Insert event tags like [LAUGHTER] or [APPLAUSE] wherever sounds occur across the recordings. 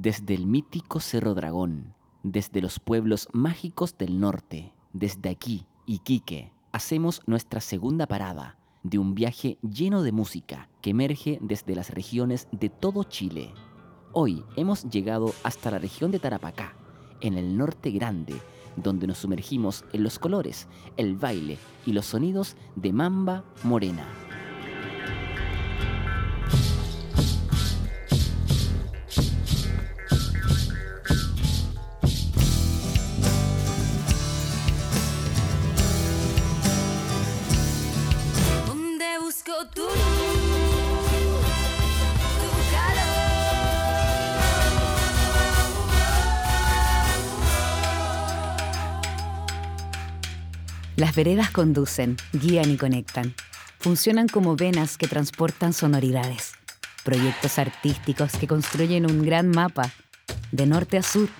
desde el mítico Cerro Dragón, desde los pueblos mágicos del norte, desde aquí, Iquique, hacemos nuestra segunda parada de un viaje lleno de música que emerge desde las regiones de todo Chile. Hoy hemos llegado hasta la región de Tarapacá, en el norte grande, donde nos sumergimos en los colores, el baile y los sonidos de Mamba Morena. Las veredas conducen, guían y conectan. Funcionan como venas que transportan sonoridades. Proyectos artísticos que construyen un gran mapa, de norte a sur,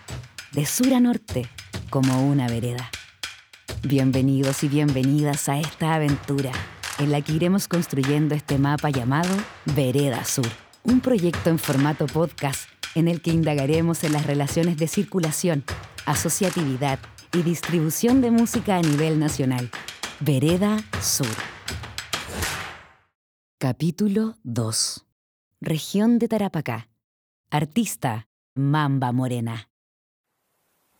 de sur a norte, como una vereda. Bienvenidos y bienvenidas a esta aventura en la que iremos construyendo este mapa llamado Vereda Sur, un proyecto en formato podcast en el que indagaremos en las relaciones de circulación, asociatividad, y distribución de música a nivel nacional. Vereda Sur. Capítulo 2. Región de Tarapacá. Artista Mamba Morena.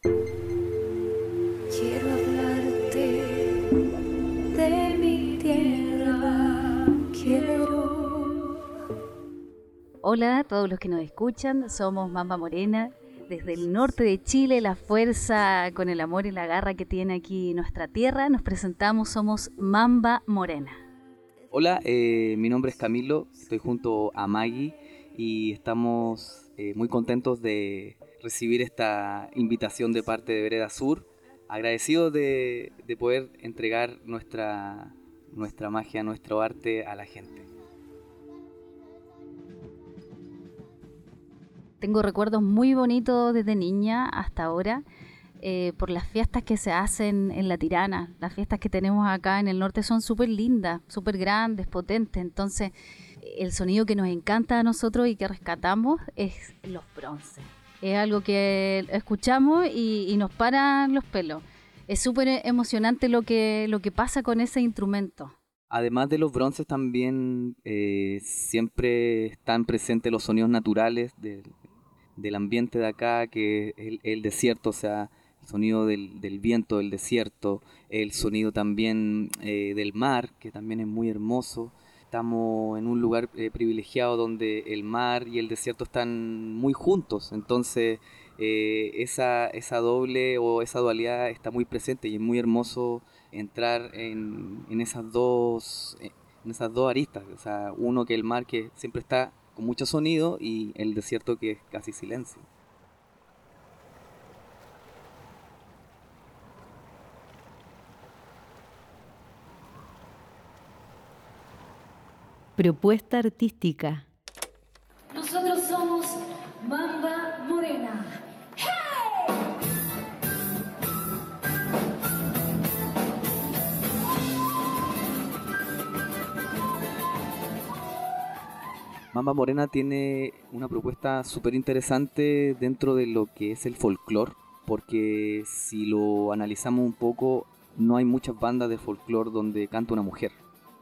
Quiero hablarte de mi tierra. Quiero. Hola a todos los que nos escuchan, somos Mamba Morena desde el norte de Chile, la fuerza con el amor y la garra que tiene aquí nuestra tierra. Nos presentamos, somos Mamba Morena. Hola, eh, mi nombre es Camilo, estoy junto a Maggie y estamos eh, muy contentos de recibir esta invitación de parte de Vereda Sur. Agradecidos de, de poder entregar nuestra, nuestra magia, nuestro arte a la gente. Tengo recuerdos muy bonitos desde niña hasta ahora. Eh, por las fiestas que se hacen en La Tirana. Las fiestas que tenemos acá en el norte son súper lindas, súper grandes, potentes. Entonces, el sonido que nos encanta a nosotros y que rescatamos es los bronces. Es algo que escuchamos y, nos paran los pelos. Es súper emocionante lo que, lo que pasa con ese instrumento. Además de los bronces también eh, siempre están presentes los sonidos naturales del, del ambiente de acá, que el, desierto, o sea, el sonido del, del, viento del desierto, el sonido también eh, del mar, que también es muy hermoso. Estamos en un lugar eh, privilegiado donde el mar y el desierto están muy juntos, entonces eh, esa, esa doble o esa dualidad está muy presente y es muy hermoso entrar en, en esas dos en esas dos aristas, o sea, uno que el mar que siempre está mucho sonido y el desierto que es casi silencio. Propuesta artística. Nosotros somos Mamba Morena. Mamba Morena tiene una propuesta súper interesante dentro de lo que es el folclore, porque si lo analizamos un poco, no hay muchas bandas de folclore donde canta una mujer.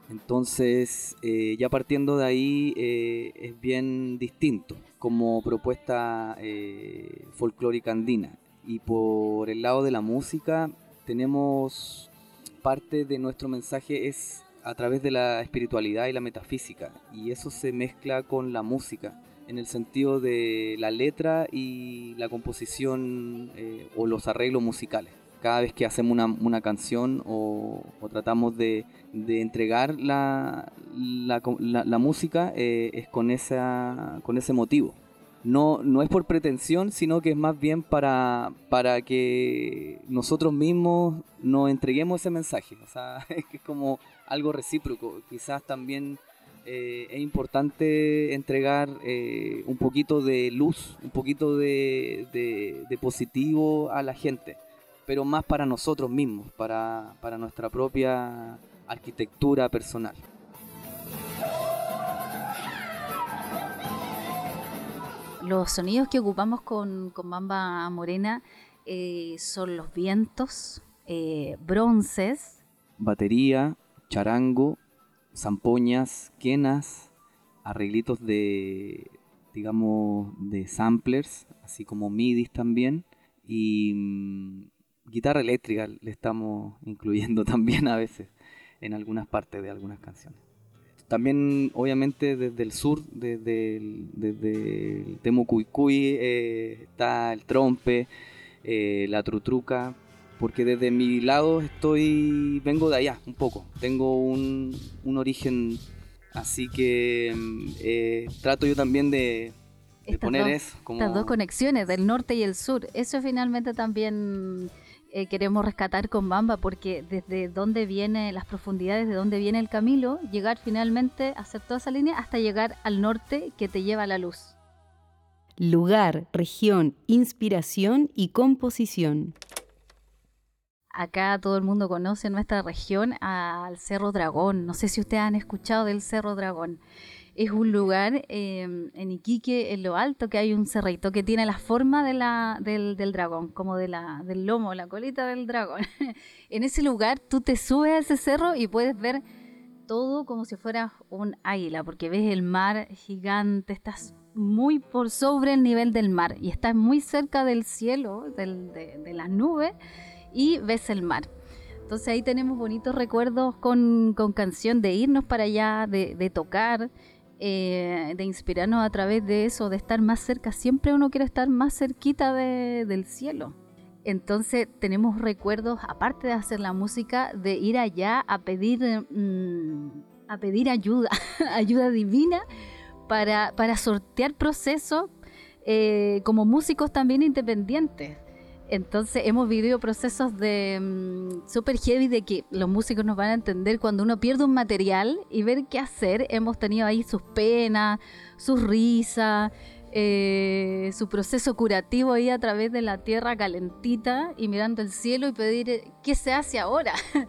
Entonces, eh, ya partiendo de ahí, eh, es bien distinto como propuesta eh, folclórica andina. Y por el lado de la música, tenemos parte de nuestro mensaje es a través de la espiritualidad y la metafísica. Y eso se mezcla con la música, en el sentido de la letra y la composición eh, o los arreglos musicales. Cada vez que hacemos una, canción o, tratamos de, entregar la, la, música eh, es con, esa, con ese motivo no, no es por pretensión, sino que es más bien para, para que nosotros mismos nos entreguemos ese mensaje. O sea, [LAUGHS] es que es como algo recíproco. Quizás también eh, es importante entregar eh, un poquito de luz, un poquito de, de, positivo a la gente, pero más para nosotros mismos, para, para nuestra propia arquitectura personal. Los sonidos que ocupamos con, con Mamba Morena eh, son los vientos, bronces, batería, charango, zampoñas, quenas, arreglitos de, digamos, de samplers, así como midis también, y mm, guitarra eléctrica le estamos [LAUGHS] incluyendo también a veces en algunas partes de algunas canciones. También, obviamente, desde el sur, desde el, desde el Temucuicuy, eh, está el trompe, eh, la trutruca, porque desde mi lado estoy, vengo de allá un poco, tengo un, un origen, así que mm, eh, trato yo también de, de poner eso. Como... Estas dos conexiones del norte y el sur, eso finalmente también eh, queremos rescatar con Bamba, porque desde dónde viene, las profundidades de dónde viene el Camilo, llegar finalmente a hacer toda esa línea hasta llegar al norte que te lleva a la luz. Lugar, región, inspiración y composición. Acá todo el mundo conoce nuestra región al Cerro Dragón. No sé si ustedes han escuchado del Cerro Dragón es un lugar em, en Iquique, en lo alto, que hay un cerrito que tiene la forma de la, del, dragón, como de del lomo, la colita del dragón. [LAUGHS] en ese lugar tú te subes a ese cerro y puedes ver todo como si fuera un águila, porque ves el mar gigante, estás muy por sobre el nivel del mar y estás muy cerca del cielo, de, las nubes, y ves el mar. Entonces ahí tenemos bonitos recuerdos con, canción de irnos para allá, de, de tocar. Eh, de inspirarnos a través de eso, de estar más cerca. Siempre uno quiere estar más cerquita del cielo. Entonces tenemos recuerdos, aparte de hacer la música, de ir allá a pedir, mm, a pedir ayuda, [LAUGHS] ayuda divina para, para sortear procesos eh, como músicos también independientes. Entonces hemos vivido procesos de mm, super heavy de que los músicos nos van a entender cuando uno pierde un material y ver qué hacer. Hemos tenido ahí sus penas, sus risas, eh, su proceso curativo ahí a través de la tierra calentita y mirando el cielo y pedir eh, qué se hace ahora. [LAUGHS]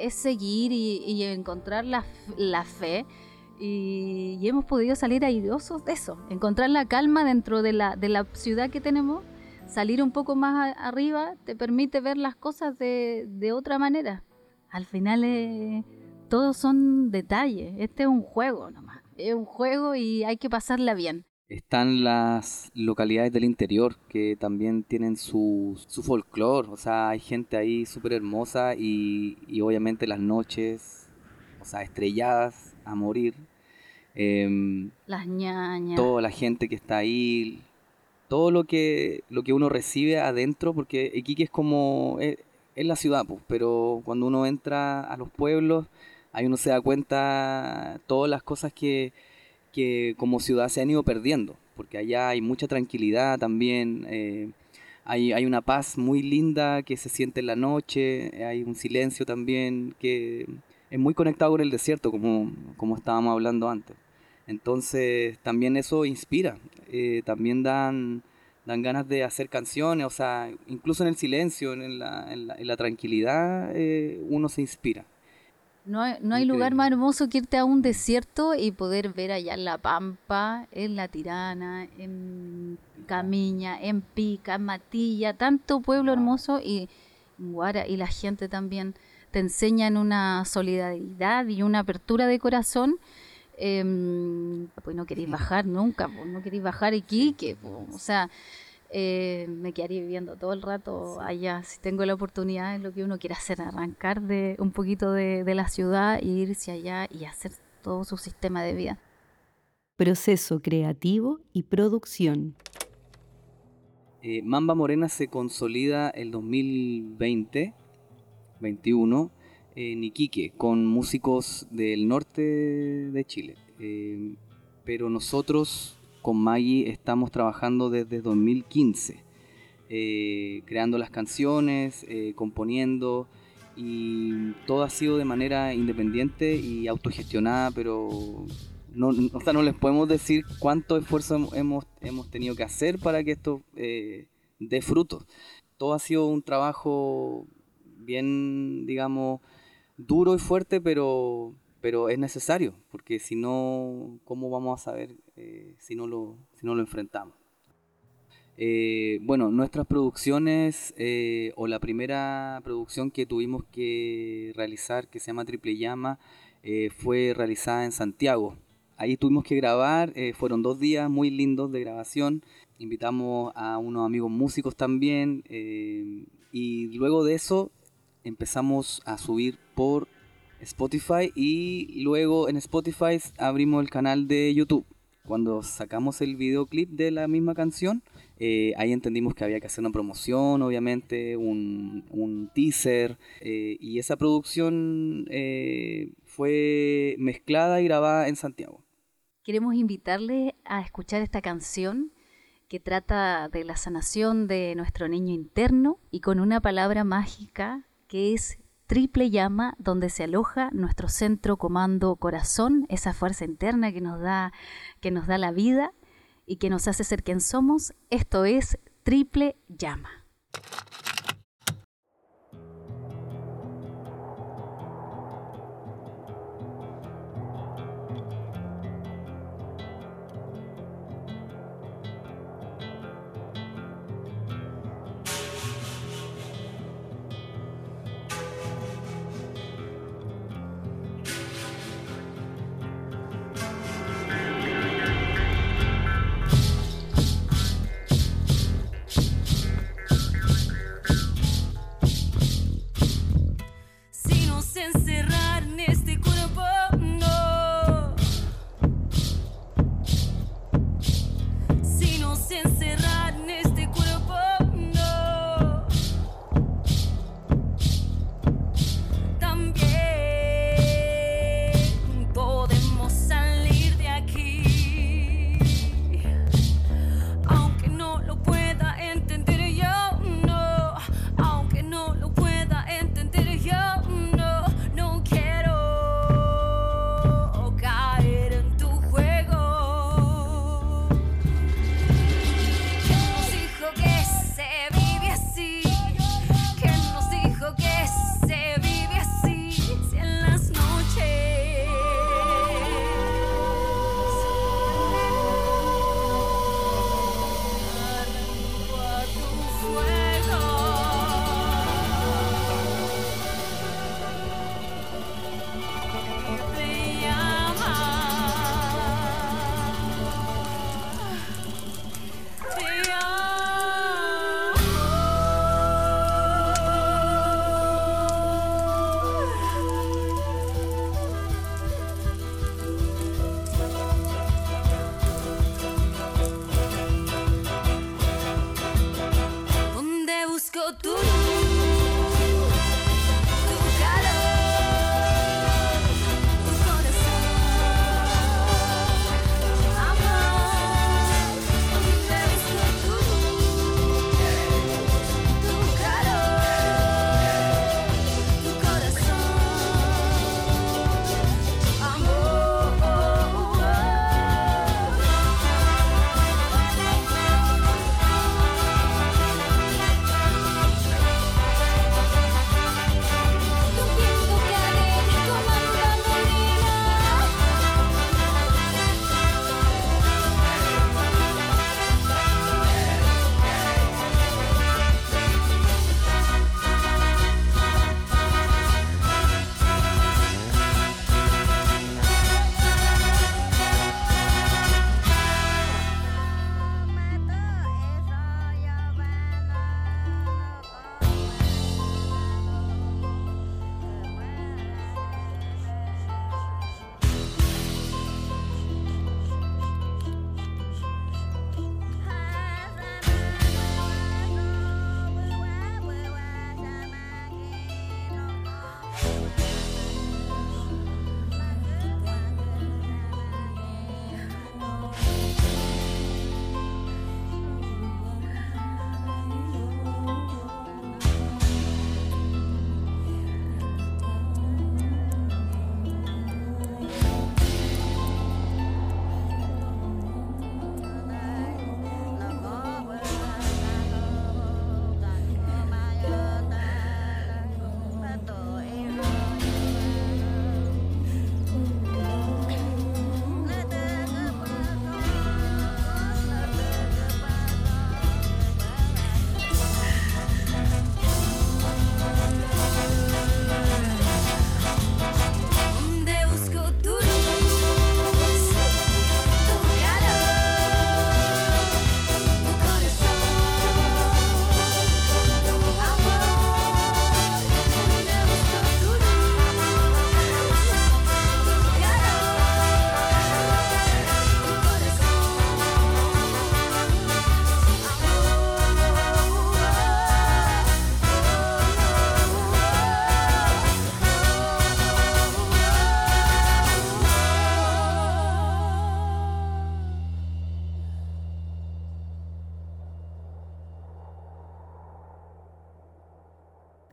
es seguir y, encontrar la, fe. Y, hemos podido salir airosos de eso, encontrar la calma dentro de la, de la ciudad que tenemos salir un poco más arriba te permite ver las cosas de, otra manera. Al final eh, todos son detalles. Este es un juego nomás. Es un juego y hay que pasarla bien. Están las localidades del interior que también tienen su, su folclore. O sea, hay gente ahí súper hermosa y, obviamente las noches, o sea, estrelladas a morir. Em, las ñañas. Toda la gente que está ahí, todo lo que, lo que uno recibe adentro, porque Iquique es como, es, la ciudad, pues, pero cuando uno entra a los pueblos, ahí uno se da cuenta todas las cosas que, que como ciudad se han ido perdiendo, porque allá hay mucha tranquilidad también, eh, hay, hay, una paz muy linda que se siente en la noche, hay un silencio también que es muy conectado con el desierto, como, como estábamos hablando antes. Entonces también eso inspira, eh, también dan, dan ganas de hacer canciones, o sea, incluso en el silencio, en la, en la, tranquilidad, eh, uno se inspira. No hay, no hay lugar más hermoso que irte a un desierto y poder ver allá en La Pampa, en La Tirana, en Camiña, en Pica, en Matilla, tanto pueblo hermoso y Guara y la gente también te enseñan una solidaridad y una apertura de corazón eh, pues no queréis bajar nunca, pues no queréis bajar Iquique, pues, o sea, eh, me quedaría viviendo todo el rato allá. Si tengo la oportunidad, es lo que uno quiere hacer, arrancar de un poquito de, la ciudad e irse allá y hacer todo su sistema de vida. Proceso creativo y producción. Eh, Mamba Morena se consolida el 2020, 21 en con músicos del norte de Chile. Eh, pero nosotros con Maggie estamos trabajando desde 2015, eh, creando las canciones, eh, componiendo y todo ha sido de manera independiente y autogestionada, pero no, no les podemos decir cuánto esfuerzo hemos, hemos tenido que hacer para que esto dé frutos. Todo ha sido un trabajo bien, digamos, duro y fuerte, pero, pero es necesario, porque si no, ¿cómo vamos a saber eh, si, no lo, si no lo enfrentamos? Eh, bueno, nuestras producciones, eh, o la primera producción que tuvimos que realizar, que se llama Triple Llama, fue realizada en Santiago. Ahí tuvimos que grabar, fueron dos días muy lindos de grabación. Invitamos a unos amigos músicos también, y luego de eso empezamos a subir por Spotify y luego en Spotify abrimos el canal de YouTube. Cuando sacamos el videoclip de la misma canción, eh, ahí entendimos que había que hacer una promoción, obviamente, un, teaser, eh, y esa producción eh, fue mezclada y grabada en Santiago. Queremos invitarle a escuchar esta canción que trata de la sanación de nuestro niño interno y con una palabra mágica que es triple llama donde se aloja nuestro centro comando corazón, esa fuerza interna que nos da, que nos da la vida y que nos hace ser quien somos. Esto es triple llama. since.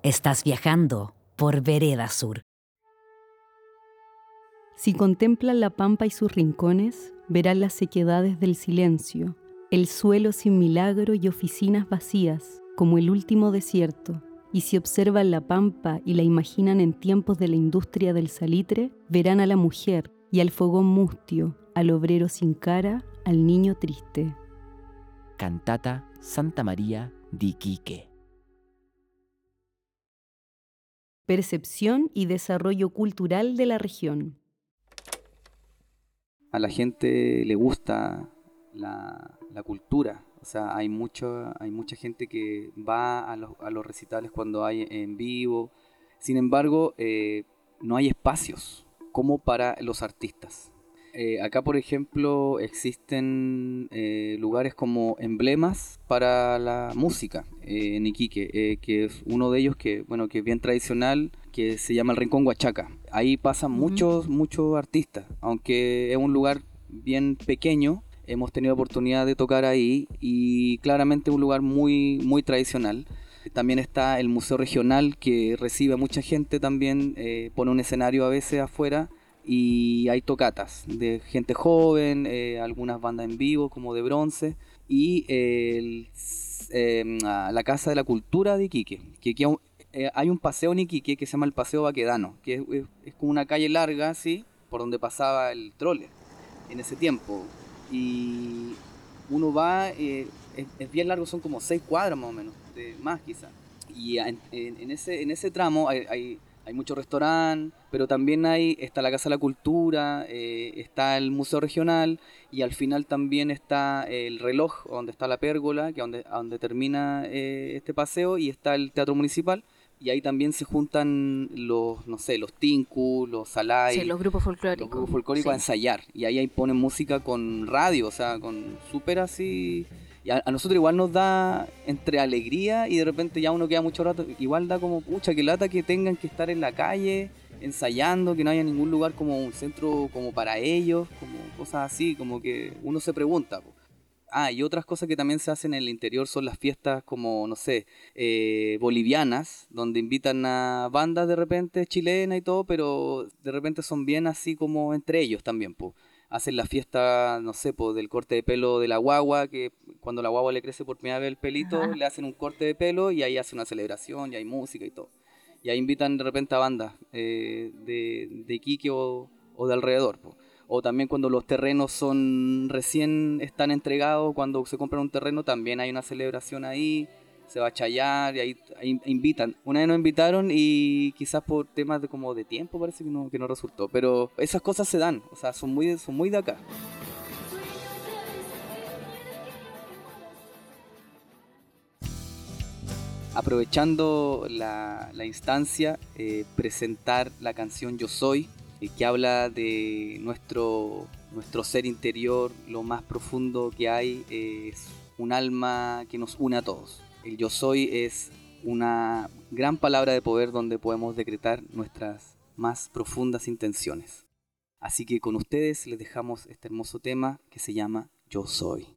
Estás viajando por Vereda Sur. Si contemplan la pampa y sus rincones, verán las sequedades del silencio, el suelo sin milagro y oficinas vacías, como el último desierto. Y si observan la pampa y la imaginan en tiempos de la industria del salitre, verán a la mujer y al fogón mustio, al obrero sin cara, al niño triste. Cantata Santa María de Iquique. Percepción y desarrollo cultural de la región. A la gente le gusta la, cultura, o sea, hay, mucho, hay mucha gente que va a los, a los recitales cuando hay en vivo. Sin embargo, eh, no hay espacios como para los artistas. Eh, acá, por ejemplo, existen eh, lugares como emblemas para la música eh, en Iquique, que es uno de ellos que, bueno, que es bien tradicional, que se llama el Rincón Huachaca. Ahí pasan muchos, muchos artistas, aunque es un lugar bien pequeño, hemos tenido oportunidad de tocar ahí y claramente un lugar muy, muy tradicional. También está el Museo Regional que recibe a mucha gente también, pone un escenario a veces afuera y hay tocatas de gente joven, eh, algunas bandas en vivo como de bronce y em, la Casa de la Cultura de Iquique, que eh, hay un paseo en Iquique que se llama el Paseo Baquedano, que es, como una calle larga así, por donde pasaba el trole en ese tiempo. Y uno va, eh, es, bien largo, son como seis cuadras más o menos, de más quizás. Y en, ese, en ese tramo hay muchos restaurantes, pero también hay, está la Casa de la Cultura, eh, está el Museo Regional y al final también está el reloj, donde está la pérgola, que es donde, donde termina eh, este paseo, y está el Teatro Municipal. Y ahí también se juntan los, no sé, los tinku, los salai. Sí, los grupos folclóricos. Los grupos folclóricos a ensayar. Y ahí, ahí ponen música con radio, o sea, con súper así y a, nosotros igual nos da entre alegría y de repente ya uno queda mucho rato, igual da como, pucha, que lata que tengan que estar en la calle ensayando, que no haya ningún lugar como un centro como para ellos, como cosas así, como que uno se pregunta. Ah, y otras cosas que también se hacen en el interior son las fiestas como, no sé, eh, bolivianas, donde invitan a bandas de repente chilenas y todo, pero de repente son bien así como entre ellos también, pues hacen la fiesta, no sé, pues, del corte de pelo de la guagua, que cuando la guagua le crece por primera vez el pelito, le hacen un corte de pelo y ahí hace una celebración y hay música y todo. Y ahí invitan de repente a bandas eh, de, de Iquique o, de alrededor. O también cuando los terrenos son recién están entregados, cuando se compra un terreno también hay una celebración ahí se va a chayar y ahí, invitan. Una vez nos invitaron y quizás por temas de como de tiempo parece que no, que no resultó. Pero esas cosas se dan, o sea, son muy, son muy de acá. Aprovechando la, instancia, eh, presentar la canción Yo Soy, eh, que habla de nuestro, nuestro ser interior, lo más profundo que hay, es un alma que nos une a todos. El yo soy es una gran palabra de poder donde podemos decretar nuestras más profundas intenciones. Así que con ustedes les dejamos este hermoso tema que se llama Yo soy.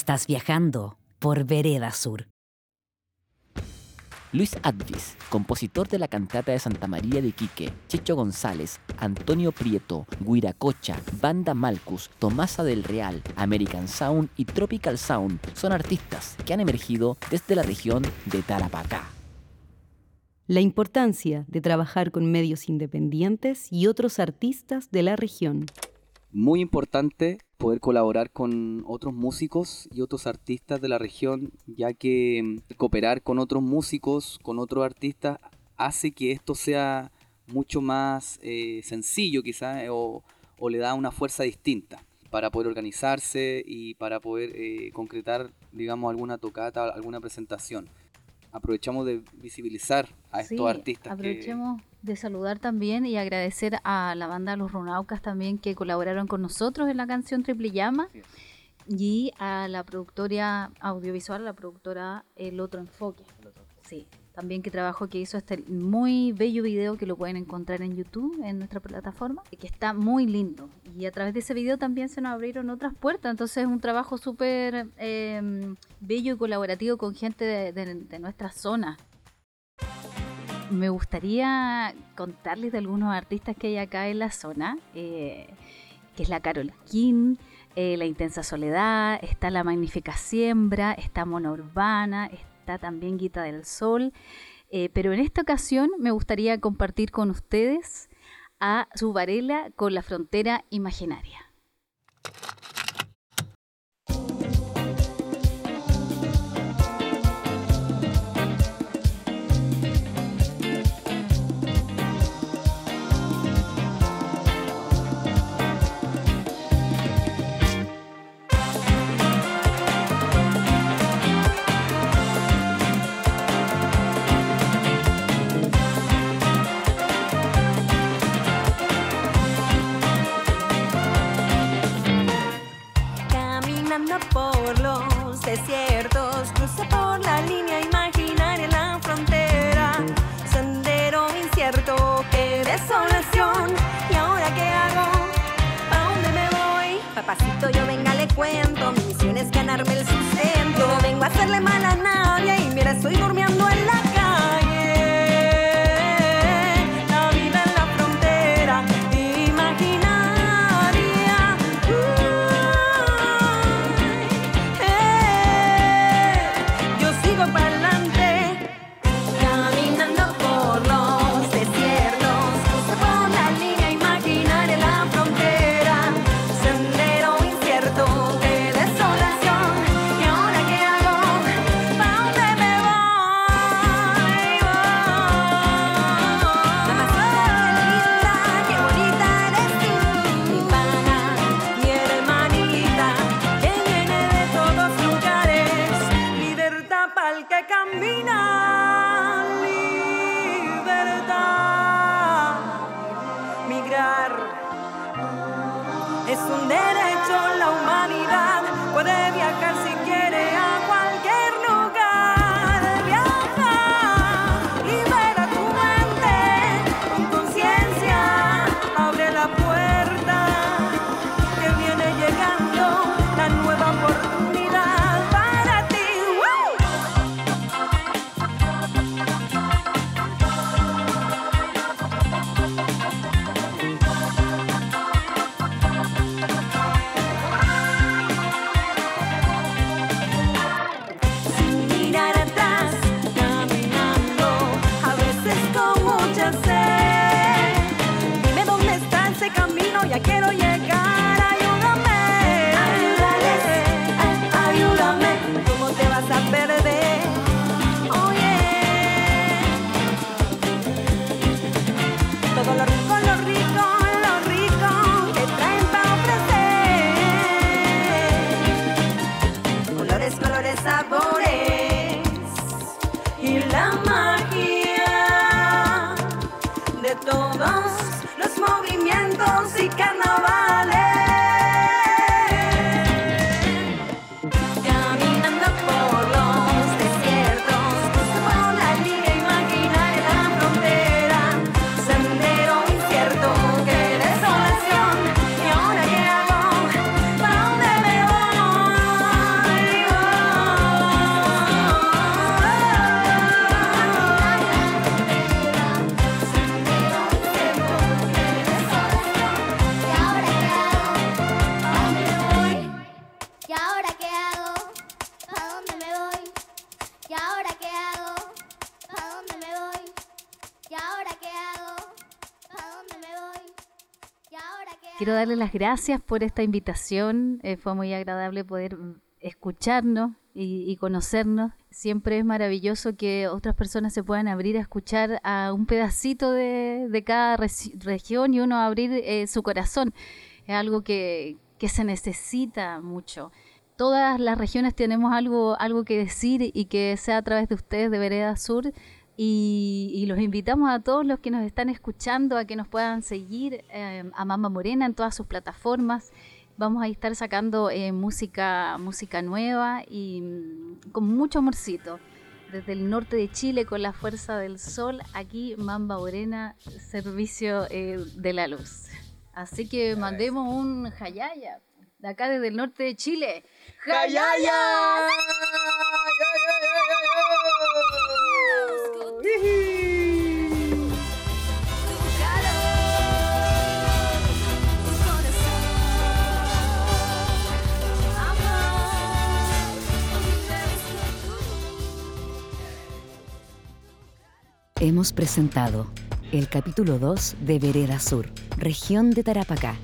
Estás viajando por Vereda Sur. Luis Advis, compositor de la cantata de Santa María de Iquique, Checho González, Antonio Prieto, Guiracocha, Banda Malcus, Tomasa del Real, American Sound y Tropical Sound son artistas que han emergido desde la región de Tarapacá. La importancia de trabajar con medios independientes y otros artistas de la región. Muy importante poder colaborar con otros músicos y otros artistas de la región, ya que mm, cooperar con otros músicos, con otros artistas, hace que esto sea mucho más eh, sencillo quizás o, o le da una fuerza distinta para poder organizarse y para poder eh, concretar, digamos, alguna tocata, alguna presentación. Aprovechamos de visibilizar a estos Sí, artistas. que- Aprovechemos de saludar también y agradecer a la banda Los Runaucas también que colaboraron con nosotros en la canción Triple Llama y a la productora audiovisual, la productora El Otro Enfoque. Sí, también que trabajo que hizo este muy bello video que lo pueden encontrar en YouTube, en nuestra plataforma, y que está muy lindo. Y a través de ese video también se nos abrieron otras puertas, entonces es un trabajo súper eh, bello y colaborativo con gente de, de- de nuestra zona. Me gustaría contarles de algunos artistas que hay acá en la zona, eh, que es la Carol King, eh, La Intensa Soledad, está La Magnífica Siembra, está Mona Urbana, está también Guita del Sol. Eh, pero en esta ocasión me gustaría compartir con ustedes a Zubarela con la frontera imaginaria. Caminando por los desiertos, crucé por la línea imaginaria la frontera. Sendero incierto, qué desolación. ¿Y ahora qué hago? ¿A dónde me voy? Papacito, yo venga, le cuento. Mi misión es ganarme el sustento. Vengo a hacerle mal a nadie y mira, estoy durmiendo en la calle. Quiero darle las gracias por esta invitación. Eh, fue muy agradable poder escucharnos y, conocernos. Siempre es maravilloso que otras personas se puedan abrir a escuchar a un pedacito de, cada región y uno abrir eh, su corazón. Es algo que, que se necesita mucho todas las regiones tenemos algo, algo que decir y que sea a través de ustedes de Vereda Sur. Y, los invitamos a todos los que nos están escuchando a que nos puedan seguir eh, a Mamba Morena en todas sus plataformas. Vamos a estar sacando eh, música, música nueva y mm, con mucho amorcito. Desde el norte de Chile, con la fuerza del sol, aquí Mamba Morena, servicio eh, de la luz. Así que mandemos un jayaya de acá desde el norte de Chile. ¡Jayaya! Hemos presentado el capítulo 2 de Vereda Sur, región de Tarapacá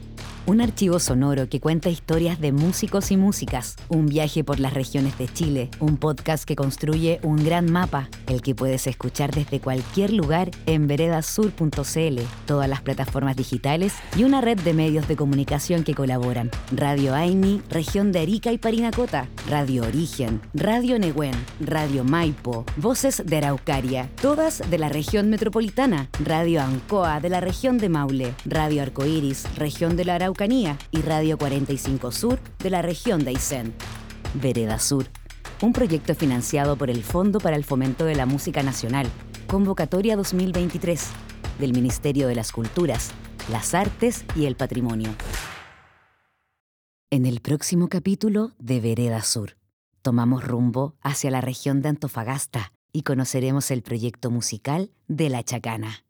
un archivo sonoro que cuenta historias de músicos y músicas, un viaje por las regiones de Chile, un podcast que construye un gran mapa, el que puedes escuchar desde cualquier lugar en veredasur.cl, todas las plataformas digitales y una red de medios de comunicación que colaboran. Radio Aini, región de Arica y Parinacota, Radio Origen, Radio Neguen, Radio Maipo, Voces de Araucaria, todas de la región metropolitana, Radio Ancoa de la región de Maule, Radio Arcoiris, región de la Araucaria, y Radio 45 Sur de la región de Aysén. Vereda Sur, un proyecto financiado por el Fondo para el Fomento de la Música Nacional, Convocatoria 2023, del Ministerio de las Culturas, las Artes y el Patrimonio. En el próximo capítulo de Vereda Sur, tomamos rumbo hacia la región de Antofagasta y conoceremos el proyecto musical de La Chacana.